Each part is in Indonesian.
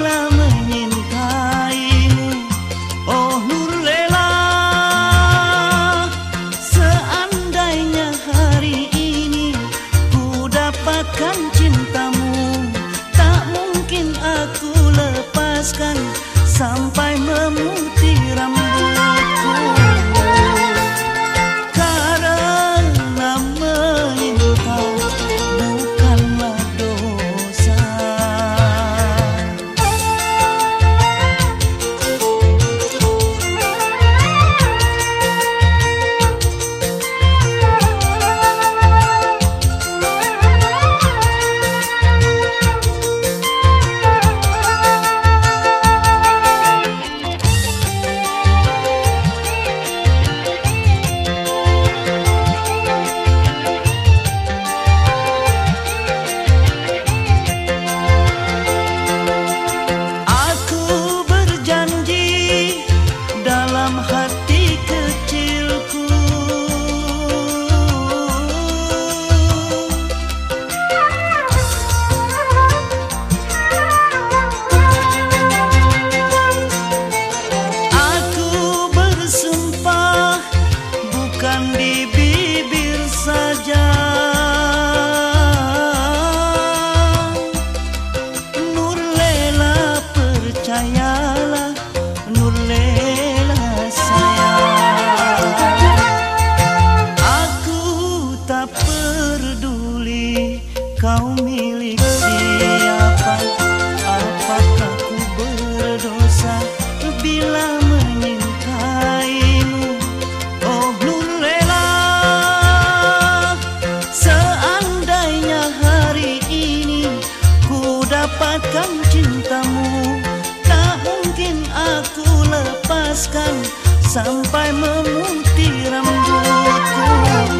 berdosa bila Apakah ku berdosa bila menyintaimu? Oh Nurlela Seandainya hari ini ku dapatkan cintamu Tak mungkin aku lepaskan sampai memutih rambutku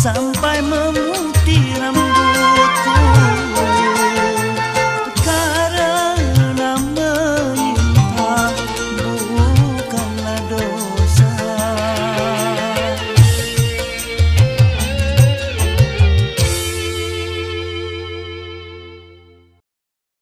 sampai memutih rambut